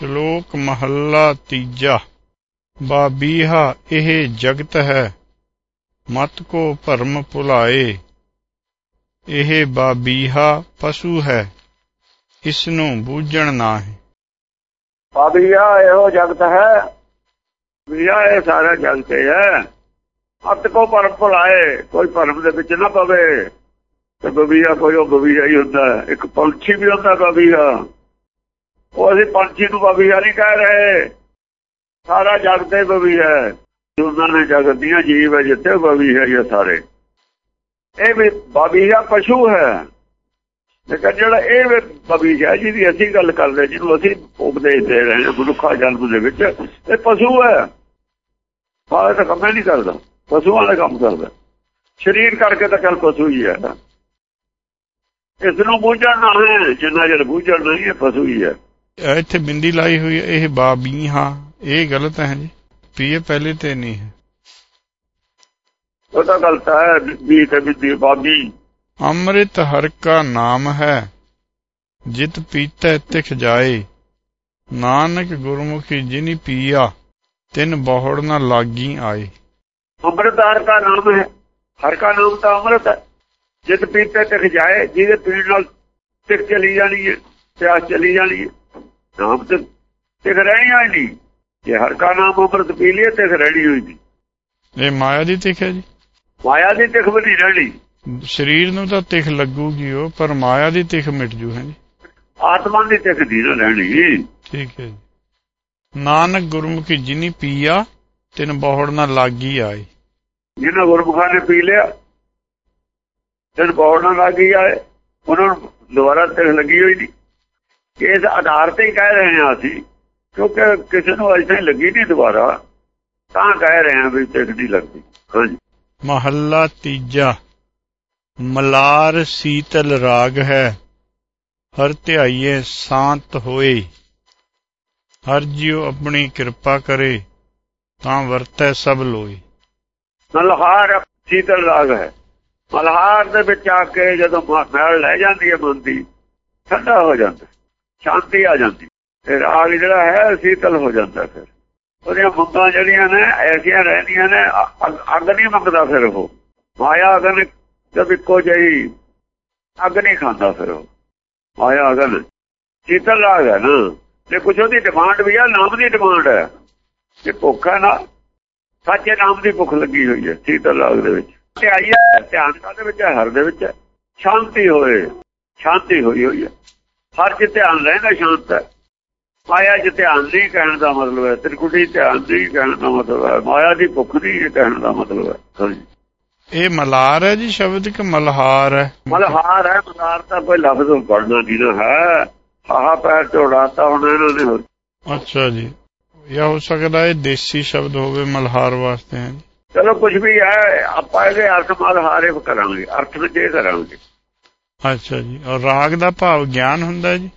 ਸ਼ਲੋਕ ਮਹੱਲਾ ਤੀਜਾ। ਬਾਬੀਹਾ, ਇਹ ਜਗਤ ਹੈ। ਮਤ ਕੋ ਭਰਮ ਭੁਲਾਏ। ਇਹ ਬਾਬੀਹਾ ਪਸ਼ੂ ਹੈ। ਇਸ ਨੂੰ ਬੂਝਣ ਨਾ ਹੈ ਬਾਬੀਆ ਇਹੋ ਜਗਤ ਹੈ। ਬੀਆ ਇਹ ਸਾਰਾ ਜਗਤ ਹੈ। ਮਤ ਕੋ ਭਰਮ ਭੁਲਾਏ। ਕੋਈ ਭਰਮ ਦੇ ਵਿੱਚ ਨਾ ਪਵੇ। ਤੇ ਬਬੀਆ ਕੋਈ ਉਹ ਬਬੀਆ ਹੀ ਹੁੰਦਾ ਹੈ। ਇੱਕ ਪੰਛੀ ਵੀ ਹੁੰਦਾ ਬਬੀਆ ਉਹ ਅਸੀਂ ਪੰਛੀ ਨੂੰ ਬਬੀਆ ਨਹੀਂ ਕਹਿ ਰਹੇ। ਸਾਰਾ ਜਗਤ ਹੀ ਬਬੀਆ ਹੈ। ਉਹਨਾਂ ਨੇ ਜਗਤ ਦੀਆਂ ਜੀਵ ਹੈ ਜਿੱਥੇ ਬਬੀਆ ਹੈ ਹੈ ਸਾਰੇ। ਇਹ ਵੀ ਬਬੀਆ ਪਸ਼ੂ ਹੈ। ਲੇਕਿਨ ਜਿਹੜਾ ਇਹ ਵੀ ਹੈ ਜਿਹਦੀ ਅਸੀਂ ਗੱਲ ਕਰਦੇ, ਜਿਹਨੂੰ ਅਸੀਂ ਉਪਦੇਸ਼ ਦੇ ਰਹੇ ਹਾਂ ਮਨੁੱਖਾ ਜਨਮ ਦੇ ਵਿੱਚ, ਇਹ ਪਸ਼ੂ ਹੈ। ਬਾਹਰ ਤਾਂ ਕੰਮ ਹੀ ਨਹੀਂ ਕਰਦਾ। ਪਸ਼ੂਆਂ ਦਾ ਕੰਮ ਕਰਦਾ। ਸਰੀਰ ਕਰਕੇ ਤਾਂ ਕੱਲ ਪਸ਼ੂ ਹੀ ਹੈ। ਇਸ ਨੂੰ ਬੂਝਣ ਨਾ ਹੈ। ਜਿੰਨਾ ਜਰ ਬੂਝਣ ਨਹੀਂ ਹੈ, ਪਸ਼ੂ ਹੀ ਹੈ। ਇੱਥੇ ਬਿੰਦੀ ਲਾਈ ਹੋਈ ਹੈ ਇਹ ਬਾਬੀਹਾ ਇਹ ਗਲਤ ਹੈ ਜੀ। ਪੀਏ ਪਹਿਲੇ ਤੇ ਨਹੀਂ ਹੈ। ਉਹ ਤਾਂ ਗਲਤ ਹੈ ਵੀ ਤੇ ਬਿੱਦੀ ਬਾਬੀ। ਅੰਮ੍ਰਿਤ ਹਰ ਕਾ ਨਾਮ ਹੈ ਜਿਤ ਪੀਤੈ ਤਿਖ ਜਾਏ। ਨਾਨਕ ਗੁਰਮੁਖੀ ਜਿਨੀ ਪੀਆ ਤਿਨ ਬਹੁੜ ਨਾ ਲਾਗੀ ਆਏ। ਅੰਮ੍ਰਿਤਾਰ ਦਾ ਨਾਮ ਹੈ ਹਰ ਕਾ ਨਾਮ ਤਾਂ ਅੰਮ੍ਰਿਤ ਹੈ। ਜਿਤ ਪੀਤੇ ਤਿਖ ਜਾਏ ਜਿਹਦੇ ਪੀਣ ਨਾਲ ਤਿਖ ਚਲੀ ਜਾਣੀ ਹੈ ਪਿਆਸ ਚਲੀ ਜਾਣੀ ਹੈ। ਨਾਮ ਤੇ ਤਿਖ ਰਹਿਣੀ ਹੋਈ ਨਹੀਂ। ਜੇ ਹਰ ਕਾ ਨਾਮ ਅੰਮ੍ਰਿਤ ਪੀ ਲਿਆ ਤਿਖ ਰਹਿਣੀ ਹੋਈ ਨਹੀਂ। ਇਹ ਮਾਇਆ ਦੀ ਤਿਖ ਹੈ ਜੀ। ਮਾਇਆ ਦੀ ਤਿਖ ਨਹੀਂ ਰਹਿਣੀ। ਸਰੀਰ ਨੂੰ ਤਾਂ ਤਿਖ ਲੱਗੂਗੀ ਉਹ ਪਰ ਮਾਇਆ ਦੀ ਤਿਖ ਮਿਟ ਜੂ ਹੈ ਜੀ। ਆਤਮਾ ਦੀ ਤਿਖ ਦੀ ਨਾ ਰਹਿਣੀ। ਠੀਕ ਹੈ ਜੀ। ਨਾਨਕ ਗੁਰਮੁਖੀ ਜਿਨੀ ਪੀਆ ਤਿਨ ਬਹੁੜ ਨਾ ਲਾਗੀ ਆਏ। ਜਿਹਨਾਂ ਗੁਰਮੁਖਾਂ ਨੇ ਪੀ ਲਿਆ ਜਦ ਬੌੜਨ ਲੱਗੀ ਆਏ ਉਹਨਾਂ ਨੂੰ ਦੁਬਾਰਾ ਤਿਖ ਲੱਗੀ ਹੋਈ ਨਹੀਂ। ਇਸ ਆਧਾਰ ਤੇ ਹੀ ਕਹਿ ਰਹੇ ਹਾਂ ਅਸੀਂ ਕਿਉਂਕਿ ਕਿਸੇ ਨੂੰ ਅਜੇ ਤਾਈਂ ਲੱਗੀ ਨਹੀਂ ਦੁਬਾਰਾ ਤਾਂ ਕਹਿ ਰਹੇ ਹਾਂ ਵੀ ਤਿਖ ਨਹੀਂ ਲੱਗਦੀ। ਹਾਂਜੀ। ਮਹੱਲਾ ਤੀਜਾ। ਮਲਾਰ ਸੀਤਲ ਰਾਗ ਹੈ। ਹਰ ਧਿਆਈਏ ਸ਼ਾਂਤ ਹੋਏ। ਹਰ ਜਿਉ ਆਪਣੀ ਕਿਰਪਾ ਕਰੇ ਤਾਂ ਵਰਤੈ ਸਭ ਲੋਈ ਮਲਹਾਰ ਸੀਤਲ ਰਾਗ ਹੈ। ਮਲਹਾਰ ਦੇ ਵਿੱਚ ਆ ਕੇ ਜਦੋਂ ਮੈਲ ਲੈ ਜਾਂਦੀ ਹੈ ਮਨ ਦੀ ਠੰਡਾ ਹੋ ਜਾਂਦਾ ਸ਼ਾਂਤੀ ਆ ਜਾਂਦੀ। ਤੇ ਰਾਗ ਜਿਹੜਾ ਹੈ, ਸੀਤਲ ਹੋ ਜਾਂਦਾ ਫਿਰ। ਉਹਦੀਆਂ ਮੰਗਾਂ ਜਿਹੜੀਆਂ ਨੇ, ਐਸੀਆਂ ਰਹਿੰਦੀਆਂ ਨੇ ਅੱਗ ਨਹੀਂ ਮੰਗਦਾ ਫਿਰ ਉਹ। ਮਾਇਆ ਅਗਨ ਜਦ ਇੱਕੋ ਜਿਹੀ, ਅੱਗ ਨਹੀਂ ਖਾਂਦਾ ਫਿਰ ਉਹ। ਮਾਇਆ ਅਗਨ ਸੀਤਲ ਰਾਗ ਹੈ ਨਾ। ਤੇ ਕੁਛ ਉਹਦੀ ਡਿਮਾਂਡ ਵੀ ਆ, ਨਾਮ ਦੀ ਡਿਮਾਂਡ ਹੈ। ਤੇ ਭੁੱਖ ਹੈ ਨਾ, ਸੱਚੇ ਨਾਮ ਦੀ ਭੁੱਖ ਲੱਗੀ ਹੋਈ ਹੈ, ਸੀਤਲ ਰਾਗ ਦੇ ਵਿੱਚ। ਧਿਆਈ ਹੈ, ਧਿਆਨ ਕਾਦੇ ਵਿੱਚ ਹਰ ਦੇ ਵਿੱਚ ਹੈ। ਸ਼ਾਂਤੀ ਹੋਏ, ਸ਼ਾਂਤੀ ਹੋਈ ਹੋਈ ਹੈ। ਹਰ ਚ ਧਿਆਨ ਰਹਿੰਦਾ ਸ਼ਾਂਤ ਹੈ ਮਾਇਆ ਚ ਧਿਆਨ ਨਹੀਂ ਕਹਿਣ ਦਾ ਮਤਲਬ ਹੈ ਤ੍ਰਿਕੁਟੀ ਧਿਆਨ ਨਹੀਂ ਕਹਿਣ ਦਾ ਮਤਲਬ ਹੈ ਮਾਇਆ ਦੀ ਭੁੱਖ ਨਹੀਂ ਕਹਿਣ ਦਾ ਮਤਲਬ ਹੈ। ਇਹ ਮਲਾਰ ਹੈ ਜੀ ਸ਼ਬਦ ਕਿ ਮਲਹਾਰ ਹੈ? ਮਲਹਾਰ ਹੈ ਮਲਹਾਰ ਤਾਂ ਕੋਈ ਲਫ਼ਜ਼ ਪੜਨਾ ਨਹੀਂ ਨਾ ਹੈ। ਹਾਹਾ ਪੈਰ ਝੋੜਾਤਾ ਹੁਣ ਇਹਨਾਂ ਨੇ। ਅੱਛਾ ਜੀ। ਜਾਂ ਹੋ ਸਕਦਾ ਇਹ ਦੇਸੀ ਸ਼ਬਦ ਹੋਵੇ ਮਲਹਾਰ ਵਾਸਤੇ ਹੈ ਚਲੋ ਕੁਝ ਵੀ ਹੈ ਆਪਾਂ ਇਹਦੇ ਅਰਥ ਮਲਹਾਰੇ ਕਰਾਂਗੇ ਅਰਥ ਵਿੱਚ ਇਹ ਕਰਾਂਗੇ। ਅੱਛਾ ਜੀ। ਔਰ ਰਾਗ ਦਾ ਭਾਵ ਗਿਆਨ ਹੁੰਦਾ ਜੀ?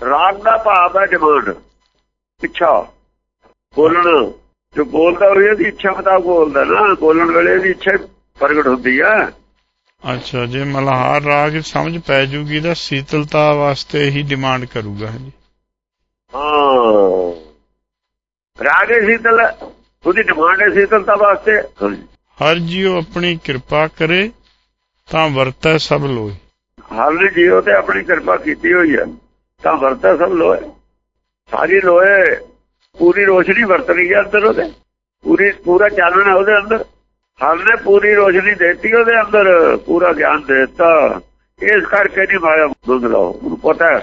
ਰਾਗ ਦਾ ਭਾਵ ਹੈ ਡਿਮਾਂਡ ਇੱਛਾ। ਬੋਲਣਾ ਜੋ ਬੋਲਦਾ ਹੋਵੇ ਉਹਦੀ ਇੱਛਾ ਮੁਤਾਬਕ ਬੋਲਦਾ ਨਾ। ਬੋਲਣ ਵੇਲੇ ਇਹਦੀ ਇੱਛਾ ਪ੍ਰਗਟ ਹੁੰਦੀ ਹੈ ਅੱਛਾ ਜੇ ਮਲਹਾਰ ਰਾਗ ਸਮਝ ਪੈ ਜੂਗੀ ਤਾਂ ਸੀਤਲਤਾ ਵਾਸਤੇ ਹੀ ਡਿਮਾਂਡ ਕਰੂਗਾ ਜੀ ਹਾਂ। ਰਾਗ ਸੀਤਲ ਉਹਦੀ ਡਿਮਾਂਡ ਹੈ ਸੀਤਲਤਾ ਵਾਸਤੇ। ਹਰ ਜੀਉ ਆਪਣੀ ਕਿਰਪਾ ਕਰੇ ਤਾਂ ਵਰਤੈ ਸਭ ਲੋਈ ਹਾਲ ਨੇ ਜੀਵ ਤੇ ਆਪਣੀ ਕਿਰਪਾ ਕੀਤੀ ਹੋਈ ਹੈ, ਤਾਂ ਵਰਤਾ ਸਭ ਲੋਏ ਸਾਰੀ ਲੋਏ ਪੂਰੀ ਰੋਸ਼ਨੀ ਵਰਤ ਰਹੀ ਹੈ ਅੰਦਰ ਉਹਦੇ। ਪੂਰੀ, ਪੂਰਾ ਚਾਨਣ ਹੈ ਉਹਦੇ ਅੰਦਰ। ਹਰ ਨੇ ਪੂਰੀ ਰੋਸ਼ਨੀ ਦਿੱਤੀ ਉਹਦੇ ਅੰਦਰ, ਪੂਰਾ ਗਿਆਨ ਦੇ ਦਿੱਤਾ। ਇਸ ਕਰਕੇ ਨਹੀਂ ਮਾਇਆ ਦੁੱਧ ਲਾਓ। ਉਹਨੂੰ ਪਤਾ ਹੈ,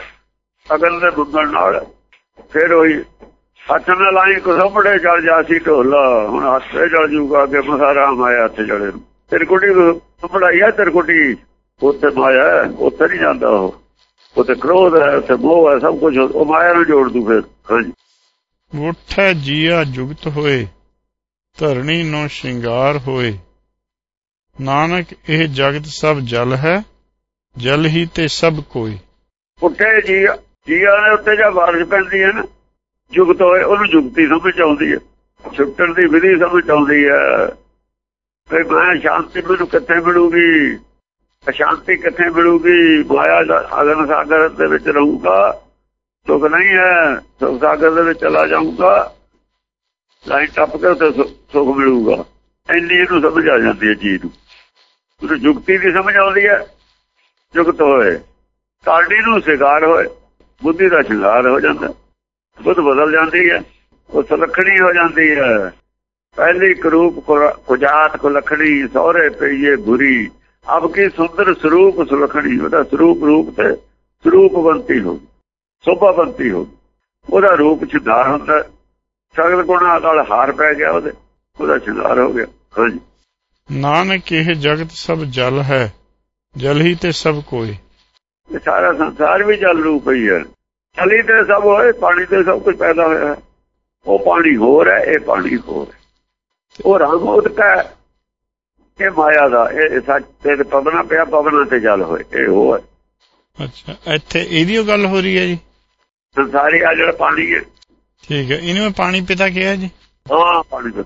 ਅਗਲ ਦੇ ਦੁੱਧਣ ਨਾਲ। ਫਿਰ ਉਹੀ ਹੱਥ ਨਾਲ ਲਾਈ ਕੁਸਮੜੇ ਚੜ ਜਾਸੀ ਢੋਲਾ। ਹੁਣ ਹੱਥ ਚੜ ਜੂਗਾ ਕਿ ਮਸਾਰਾ ਮਾਇਆ ਹੱਥ ਜੜੇ ਤਿਰਕੁਟੀ ਕੁਸਮੜਾਈ ਹੈ ਤਿਰਕੁਟੀ। ਉੱਥੇ ਮਾਇਆ ਉੱਥੇ ਨਹੀਂ ਜਾਂਦਾ ਉਹ। ਉੱਥੇ ਕ੍ਰੋਧ ਹੈ ਉੱਥੇ ਮੋਹ ਹੈ ਸਭ ਕੁਝ ਉਹ ਮਾਇਆ ਨੂੰ ਜੋੜ ਦੂ ਫਿਰ ਹਾਂਜੀ। ਉਠੈ ਜੀਆ ਜੁਗਤ ਹੋਏ ਧਰਣੀ ਨੂੰ ਸ਼ਿੰਗਾਰ ਹੋਏ। ਨਾਨਕ ਇਹ ਜਗਤ ਸਭ ਜਲ ਹੈ ਜਲ ਹੀ ਤੇ ਸਭ ਕੋਈ। ਉੱਠੇ ਜੀ ਜੀਆਂ ਦੇ ਉੱਤੇ ਜਾਂ ਬਾਰਿਸ਼ ਪੈਂਦੀ ਹੈ ਨਾ ਜੁਗਤ ਹੋਏ ਉਹਨੂੰ ਜੁਗਤੀ ਸਮਝ ਆਉਂਦੀ ਹੈ। ਛੁੱਟਣ ਦੀ ਵਿਧੀ ਸਮਝ ਆਉਂਦੀ ਹੈ। ਫਿਰ ਮੈਂ ਸ਼ਾਂਤੀ ਮੈਨੂੰ ਕਿੱਥੇ ਮਿਲੂਗੀ? ਅਸ਼ਾਂਤੀ ਕਿੱਥੇ ਮਿਲੂਗੀ? ਮਾਇਆ ਅਗਨ ਸਾਗਰ ਦੇ ਵਿੱਚ ਰਹੂਗਾ। ਸੁਖ ਨਹੀਂ ਹੈ, ਸੁਖ ਸਾਗਰ ਦੇ ਵਿੱਚ ਚਲਾ ਜਾਊਗਾ। ਲਾਈਨ ਟੱਪ ਕੇ ਉੱਥੇ ਸੁਖ ਮਿਲੂਗਾ। ਇੰਨੀ ਇਹਨੂੰ ਸਮਝ ਆ ਜਾਂਦੀ ਹੈ ਚੀਜ਼ ਨੂੰ। ਉਹਨੂੰ ਜੁਗਤੀ ਦੀ ਸਮਝ ਆਉਂਦੀ ਹੈ, ਜੁਗਤ ਹੋਏ। ਕਾਰਡੀ ਨੂੰ ਸ਼ਿਕਾਰ ਹੋਏ, ਬੁੱਧੀ ਦਾ ਸ਼ਿੰਗਾਰ ਹੋ ਜਾਂਦਾ। ਬੁੱਧ ਬਦਲ ਜਾਂਦੀ ਹੈ, ਉਹ ਸੁਲੱਖਣੀ ਹੋ ਜਾਂਦੀ ਹੈ। ਪਹਿਲੀ ਕਰੂਪ ਕੁਜਾਤ ਕੋ ਲਖੜੀ ਸਹੁਰੇ ਪਈਏ ਬੁਰੀ। ਅਬ ਕੀ ਸੁੰਦਰ ਸਰੂਪ ਸੁਲਖਣੀ ਉਹਦਾ ਸਰੂਪ ਰੂਪ ਤੇ ਸਰੂਪਵੰਤੀ ਹੋ ਸੋਭਾਵੰਤੀ ਹੋ ਉਹਦਾ ਰੂਪ ਛਿਦਾਰ ਹੁੰਦਾ। ਸਗਲ ਗੁਣਾ ਨਾਲ ਹਾਰ ਪੈ ਗਿਆ ਉਹਦੇ ਉਹਦਾ ਸ਼ਿੰਗਾਰ ਹੋ ਗਿਆ। ਹਾਂਜੀ। ਨਾਨਕ ਇਹ ਜਗਤ ਸਭ ਜਲ ਹੈ ਜਲ ਹੀ ਤੇ ਸਭ ਕੋਈ। ਸਾਰਾ ਸੰਸਾਰ ਵੀ ਜਲ ਰੂਪ ਹੀ ਹੈ। ਚਲੀ ਤੇ ਸਭ ਹੋਏ ਪਾਣੀ ਤੇ ਸਭ ਕੁਝ ਪੈਦਾ ਹੋਇਆ ਹੈ। ਉਹ ਪਾਣੀ ਹੋਰ ਹੈ ਇਹ ਪਾਣੀ ਹੋਰ ਹੈ। ਉਹ ਰੰਗ ਹੈ। ਇਹ ਮਾਇਆ ਦਾ ਇਹ ਸੱਚ ਤੇ ਪਵਨਾ ਪਿਆ ਪਵਨਾ ਤੇ ਜਲ ਹੋਏ ਇਹ ਉਹ ਹੈ। ਅੱਛਾ ਇੱਥੇ ਇਹਦੀ ਓ ਗੱਲ ਹੋ ਰਹੀ ਹੈ ਜੀ? ਸੰਸਾਰੀ ਆ ਜਿਹੜਾ ਪਾਣੀ ਹੈ। ਠੀਕ ਹੈ ਇਹਨੂੰ ਮੈਂ ਪਾਣੀ ਪਿਤਾ ਕਿਹਾ ਜੀ? ਹਾਂ ਪਾਣੀ ਦਾ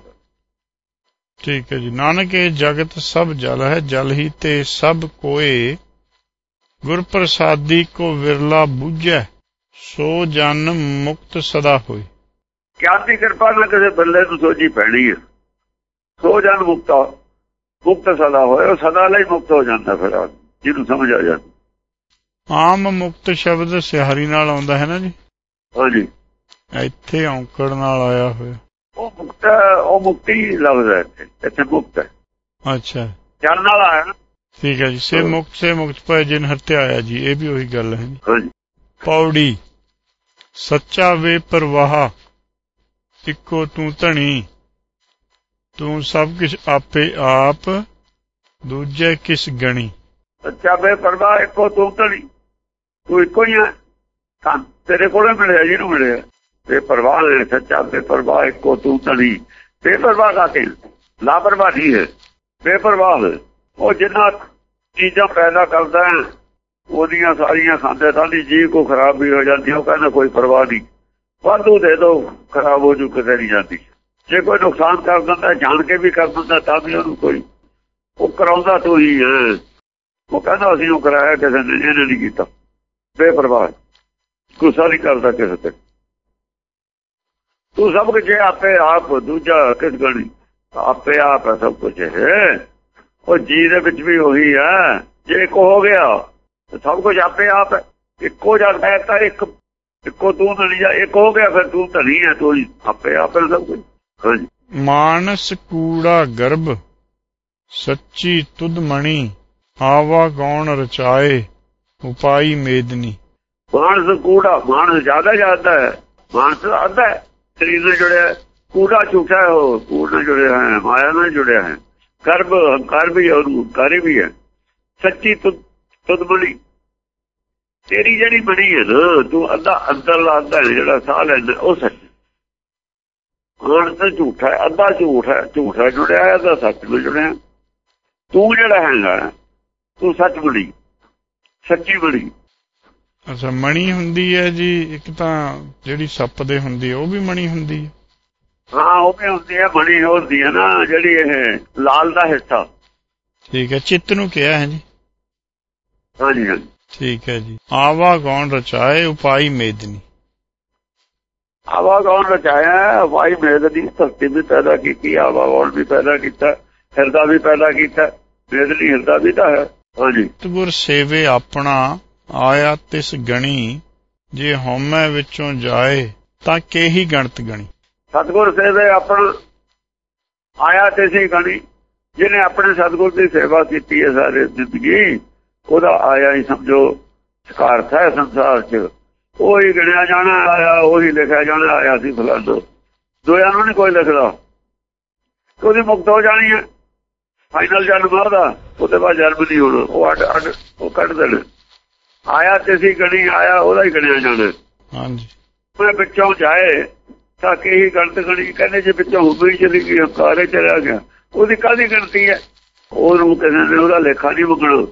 ਠੀਕ ਹੈ ਜੀ ਨਾਨਕ ਇਹ ਜਗਤ ਸਭ ਜਲ ਹੈ ਜਲ ਹੀ ਤੇ ਸਭ ਕੋਏ। ਗੁਰ ਪ੍ਰਸਾਦੀ ਕੋ ਵਿਰਲਾ ਬੁਝੈ ਸੋ ਜਨ ਮੁਕਤ ਸਦਾ ਹੋਏ। ਗਿਆਨ ਦੀ ਕਿਰਪਾ ਨਾਲ ਕਿਸੇ ਬੰਦੇ ਨੂੰ ਸੋਝੀ ਪੈਣੀ ਹੈ? ਸੋ ਜਨ ਮੁਕਤਾ ਮੁਕਤ ਸਦਾ ਹੋਏ ਉਹ ਸਦਾ ਲਈ ਮੁਕਤ ਹੋ ਜਾਂਦਾ ਫਿਰ ਜਿਹਨੂੰ ਸਮਝ ਆ ਜਾਂਦੀ। ਆਮ ਮੁਕਤ ਸ਼ਬਦ ਸਿਹਾਰੀ ਨਾਲ ਆਉਂਦਾ ਹੈ ਨਾ ਜੀ? ਹਾਂਜੀ। ਇੱਥੇ ਔਂਕੜ ਨਾਲ ਆਇਆ ਹੋਇਆ। ਉਹ ਮੁਕਤ ਉਹ ਮੁਕਤੀ ਲਫ਼ਜ਼ ਹੈ ਇੱਥੇ ਮੁਕਤ ਹੈ। ਅੱਛਾ। ਜਨ ਨਾਲ ਆਇਆ ਨਾ। ਠੀਕ ਹੈ ਜੀ ਸੇ ਮੁਕਤ ਸੇ ਮੁਕਤ ਪੈ ਜਿਨ ਹਰਤੇ ਆਇਆ ਜੀ ਇਹ ਵੀ ਉਹੀ ਗੱਲ ਹੈ ਜੀ। ਹਾਂਜੀ। ਪੌੜੀ ਸੱਚਾ ਵੇ ਪਰਵਾਹ ਇੱਕੋ ਤੂੰ ਧਣੀ ਤੂੰ ਸਭ ਕੁਝ ਆਪੇ ਆਪ, ਦੂਜੇ ਕਿਸ ਗਣੀ? ਸੱਚਾ ਬੇ ਪਰਵਾਹ ਇੱਕੋ ਤੂੰ ਤੜੀ ਤੂੰ ਇੱਕੋ ਹੀ ਹੈ ਤਾਂ ਤੇਰੇ ਕੋਲੇ ਮਿਲਿਆ, ਜਿਹਨੂੰ ਮਿਲਿਆ। ਬੇ ਪਰਵਾਹ ਹੈ ਸੱਚਾ ਬੇ ਪਰਵਾਹ ਇੱਕੋ ਤੂੰ ਤੜੀ ਬੇਪਰਵਾਹ ਕਾਤੇ ਲਾਪਰਵਾਹੀ ਨਹੀਂ ਹੈ। ਬੇ ਉਹ ਜਿੰਨਾ ਚੀਜ਼ਾਂ ਪੈਦਾ ਕਰਦਾ ਹੈ, ਉਹਦੀਆਂ ਸਾਰੀਆਂ ਖਾਂਦੇ ਸਾਡੀ ਜੀਵ ਕੋ ਖਰਾਬ ਵੀ ਹੋ ਜਾਂਦੀ, ਉਹ ਕਹਿੰਦਾ ਕੋਈ ਪਰਵਾਹ ਨਹੀਂ। ਵਾਧੂ ਦੇ ਦੋ, ਖਰਾਬ ਹੋ ਜੂ, ਕਿਤੇ ਨਹੀਂ ਜਾਂਦੀ। ਜੇ ਕੋਈ ਨੁਕਸਾਨ ਕਰ ਦਿੰਦਾ ਜਾਣ ਕੇ ਵੀ ਕਰ ਦਿੰਦਾ ਤਾਂ ਵੀ ਉਹਨੂੰ ਕੋਈ ਉਹ ਕਰਾਉਂਦਾ ਤੂੰ ਹੀ ਹੈ। ਉਹ ਕਹਿੰਦਾ ਅਸੀਂ ਉਹ ਕਰਾਇਆ ਕਿਸੇ ਨੇ ਇਹਨੇ ਨਹੀਂ ਕੀਤਾ। ਬੇਪਰਵਾਹ ਗੁੱਸਾ ਨਹੀਂ ਕਰਦਾ ਕਿਸੇ ਤੇ। ਤੂੰ ਸਭ ਕੁਝ ਹੈ, ਆਪੇ ਆਪ ਦੂਜਾ ਕਿਸ ਗਣੀ ਆਪੇ ਆਪ ਸਭ ਕੁਝ ਹੈ ਉਹ ਜੀ ਦੇ ਵਿੱਚ ਵੀ ਉਹੀ ਹੈ। ਜੇ ਇੱਕ ਹੋ ਗਿਆ ਸਭ ਕੁਝ ਆਪੇ ਆਪ ਇੱਕੋ ਜਗ ਤਾਂ ਇੱਕ। ਇੱਕੋ ਤੂੰ ਨਹੀਂ ਜਾ ਇੱਕ ਹੋ ਗਿਆ ਫਿਰ ਤੂੰ ਤਾਂ ਨਹੀਂ ਹੈ। ਤੂੰ ਹੀ ਆਪੇ ਆਪ ਸਭ ਕੁਝ ਮਾਨਸ ਕੂੜਾ ਗਰਭ ਸੱਚੀ ਤੁਧ ਮਣੀ ਆਵਾ ਗੌਣ ਰਚਾਏ ਉਪਾਈ ਮੇਦਨੀ। ਮਾਨਸ ਕੂੜਾ ਮਾਨਸ ਜ਼ਿਆਦਾ ਜਾਂਦਾ ਹੈ ਮਾਨਸ ਅੱਧਾ ਸਰੀਰ ਨਾਲ ਜੁੜਿਆ। ਕੂੜਾ ਝੂਠਾ ਹੈ ਉਹ ਕੂੜ ਨਾਲ ਜੁੜਿਆ ਹੈ ਮਾਇਆ ਨਾਲ ਜੁੜਿਆ ਹੈ। ਕਰਬ ਹੰਕਾਰ ਵੀ ਹੈ ਔਰ ਹੰਕਾਰੀ ਵੀ ਹੈ। ਸੱਚੀ ਤੁਧ ਤੁਧ ਬਣੀ ਤੇਰੀ ਜਿਹੜੀ ਬਣੀ ਹੈ ਨਾ ਤੂੰ ਅੱਧਾ ਅੰਦਰਲਾ ਅੱਧਾ ਹੈ ਜਿਹੜਾ ਸਾਹ ਲੈਂਦਾ ਉਹ ਸੱਚ ਮਾਨਸ ਝੂਠਾ ਹੈ ਅੱਧਾ ਝੂਠ ਹੈ ਝੂਠਾ ਜੁੜਿਆ ਹੈ ਅੱਧਾ ਸੱਚ ਨਾਲ ਜੁੜਿਆ। ਤੂੰ ਜਿਹੜਾ ਹੈਗਾ ਤੂੰ ਸੱਚ ਬਣੀ ਸੱਚੀ ਬਣੀ ਅੱਛਾ ਮਣੀ ਹੁੰਦੀ ਹੈ ਜੀ ਇੱਕ ਤਾਂ ਜਿਹੜੀ ਸੱਪ ਦੇ ਹੁੰਦੀ ਹੈ ਉਹ ਵੀ ਮਣੀ ਹੁੰਦੀ ਹੈ? ਹਾਂ ਉਹ ਵੀ ਹੁੰਦੀ ਹੈ ਬਣੀ ਹੁੰਦੀ ਹੈ ਨਾ ਜਿਹੜੀ ਇਹ ਲਾਲ ਦਾ ਹਿੱਸਾ। ਠੀਕ ਹੈ ਚਿੱਤ ਨੂੰ ਕਿਹਾ ਹੈ ਜੀ? ਹਾਂਜੀ ਠੀਕ ਹੈ ਜੀ। ਆਵਾ ਗੌਣ ਰਚਾਏ ਉਪਾਈ ਮੇਦਨੀ। ਆਵਾ ਗੌਣ ਰਚਾਇਆ ਵਾਈ ਮੇਦ ਦੀ ਧਰਤੀ ਵੀ ਪੈਦਾ ਕੀਤੀ ਆਵਾ ਗੌਣ ਵੀ ਪੈਦਾ ਕੀਤਾ ਹਿਰਦਾ ਵੀ ਪੈਦਾ ਕੀਤਾ ਮੇਦ ਦੀ ਹਿਰਦਾ ਵੀ ਤਾਂ ਹੈ। ਹਾਂਜੀ। ਗੁਰ ਸੇਵੇ ਆਪਣਾ ਆਇਆ ਤਿਸ ਗਣੀ ਜੇ ਹਉਮੈ ਵਿੱਚੋਂ ਜਾਏ ਤਾਂ ਕੇਹੀ ਗਣਤ ਗਣੀ? ਸਤਗੁਰ ਸੇਵੇ ਆਪਣਾ ਆਇਆ ਤੇ ਸੀ ਗਣੀ ਜਿਹਨੇ ਆਪਣੇ ਸਤਗੁਰ ਦੀ ਸੇਵਾ ਕੀਤੀ ਹੈ ਸਾਰੇ ਜ਼ਿੰਦਗੀ ਉਹਦਾ ਆਇਆ ਹੀ ਸਮਝੋ ਸਕਾਰਥ ਹੈ ਸੰਸਾਰ 'ਚ। ਉਹੀ ਗਿਣਿਆ ਜਾਣਾ ਆਇਆ ਉਹੀ ਲਿਖਿਆ ਜਾਣਾ ਆਇਆ ਸੀ ਫਲਾਣਾ ਦੋਆਂ ਨੂੰ ਨਹੀਂ ਕੋਈ ਲਿਖਦਾ। ਉਹਦੀ ਮੁਕਤ ਹੋ ਜਾਣੀ ਹੈ। ਫਾਈਨਲ ਜਨਮ ਉਹਦਾ ਉਹਦੇ ਬਾਅਦ ਜਨਮ ਨਹੀਂ ਹੋਣਾ। ਉਹ ਅੱਡ ਅੱਡ ਉਹ ਕੱਢ ਦੇਣ। ਆਇਆ ਤੇ ਸੀ ਗਣੀ ਆਇਆ ਉਹਦਾ ਹੀ ਗਿਣਿਆ ਜਾਣਾ। ਹਾਂਜੀ। ਮੈਂ ਵਿੱਚੋਂ ਜਾਏ ਤਾਂ ਕਿ ਹੀ ਗਣਤ ਗਣੀ ਕਹਿੰਦੇ ਜੇ ਵਿੱਚੋਂ ਹੁਬੀ ਚਲੀ ਗਈ ਹੰਕਾਰੇ ਚਲਾ ਗਿਆ? ਉਹਦੀ ਕਾਹਦੀ ਗਿਣਤੀ ਹੈ? ਉਹਨੂੰ ਕਿਸੇ ਨੇ ਉਹਦਾ ਲੇਖਾ ਨਹੀਂ ਮੰਗਣਾ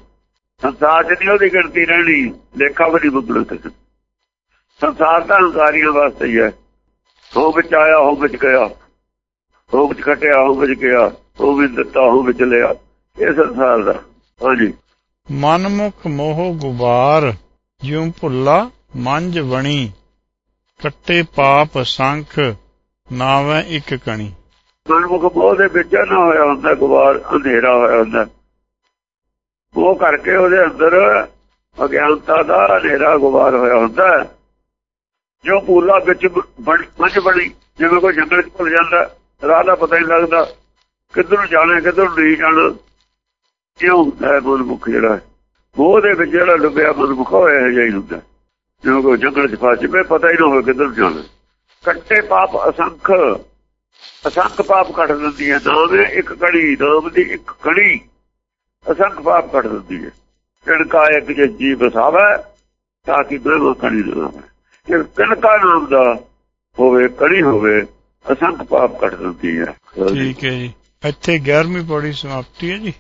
ਸੰਸਾਰ 'ਚ ਨਹੀਂ ਉਹਦੀ ਗਿਣਤੀ ਰਹਿਣੀ। ਲੇਖਾ ਵੀ ਨਹੀਂ ਮੰਗਣਾ ਕਿਸੇ। ਸੰਸਾਰ ਤਾਂ ਹੰਕਾਰੀਆਂ ਵਾਸਤੇ ਹੀ ਹੈ। ਹੋ ਵਿੱਚ ਆਇਆ ਹੋ ਵਿੱਚ ਗਿਆ। ਹੋ ਵਿੱਚ ਘਟਿਆ ਹੋ ਵਿੱਚ ਗਿਆ। ਹੋ ਵਿੱਚ ਦਿੱਤਾ ਹੋ ਵਿੱਚ ਲਿਆ। ਇਹ ਸੰਸਾਰ ਦਾ। ਹਾਂਜੀ। ਮਨਮੁਖ ਮੋਹ ਗੁਬਾਰ ਜਿਉ ਭੁੱਲਾ ਮੰਜ ਬਣੀ ਕੱਟੇ ਪਾਪ ਸੰਖ ਨਾਵੇਂ ਇੱਕ ਕਣੀ। ਮਨਮੁਖ ਮੋਹ ਦੇ ਵਿੱਚ ਨਾ ਹੋਇਆ ਹੁੰਦਾ ਗੁਬਾਰ ਅੰਧੇਰਾ ਹੋਇਆ ਹੁੰਦਾ। ਉਹ ਕਰਕੇ ਉਹਦੇ ਅੰਦਰ ਅਗਿਆਨਤਾ ਦਾ ਹਨੇਰਾ ਗੁਬਾਰ ਹੋਇਆ ਹੁੰਦਾ। ਹੈ। ਜੋ ਪੂਲਾ ਵਿੱਚ ਮੰਝ ਬਣੀ ਜਿਵੇਂ ਕੋਈ ਜੰਗਲ ਚ ਭੁੱਲ ਜਾਂਦਾ, ਰਾਹ ਦਾ ਪਤਾ ਨਹੀਂ ਲੱਗਦਾ, ਕਿੱਧਰ ਨੂੰ ਜਾਣਾ, ਕਿੱਧਰ ਨੂੰ ਨਹੀਂ ਜਾਣਾ, ਕਿਉਂ ਹੁੰਦਾ ਹੈ ਮਨਮੁਖ ਜਿਹੜਾ? ਮੋਹ ਦੇ ਵਿੱਚ ਜਿਹੜਾ ਡੁੱਬਿਆ ਮਨਮੁਖ ਹੋਇਆ ਹੈ ਜਾਈ ਹੁੰਦਾ। ਜਿਵੇਂ ਕੋਈ ਜੰਗਲ ਚ ਫਸ ਜਾਵੇ, ਪਤਾ ਹੀ ਨਾ ਹੋਵੇ ਕਿੱਧਰ ਨੂੰ ਜਾਣਾ। ਕੱਟੇ ਪਾਪ ਅਸੰਖ ਅਸੰਖ ਪਾਪ ਕੱਟ ਦਿੰਦੀ ਹੈ ਨਾਮ ਇੱਕ ਕੜੀ ਨਾਮ ਦੀ ਇੱਕ ਕੜੀ, ਅਸੰਖ ਪਾਪ ਕੱਟ ਦਿੰਦੀ ਹੈ। ਕਿਣਕਾ ਇੱਕ ਜੇ ਜੀ ਤਾਂ ਕਿ ਬ੍ਰਹਮ ਕੜੀ ਨਾ ਫਿਰ ਜੇ ਨਾਮ ਦਾ ਹੋਵੇ, ਕੜੀ ਹੋਵੇ ਅਸੰਖ ਪਾਪ ਕੱਟ ਦਿੰਦੀ ਹੈ। ਠੀਕ ਹੈ ਜੀ। ਇੱਥੇ 11ਵੀਂ ਪੌੜੀ ਸਮਾਪਤੀ ਹੈ ਜੀ।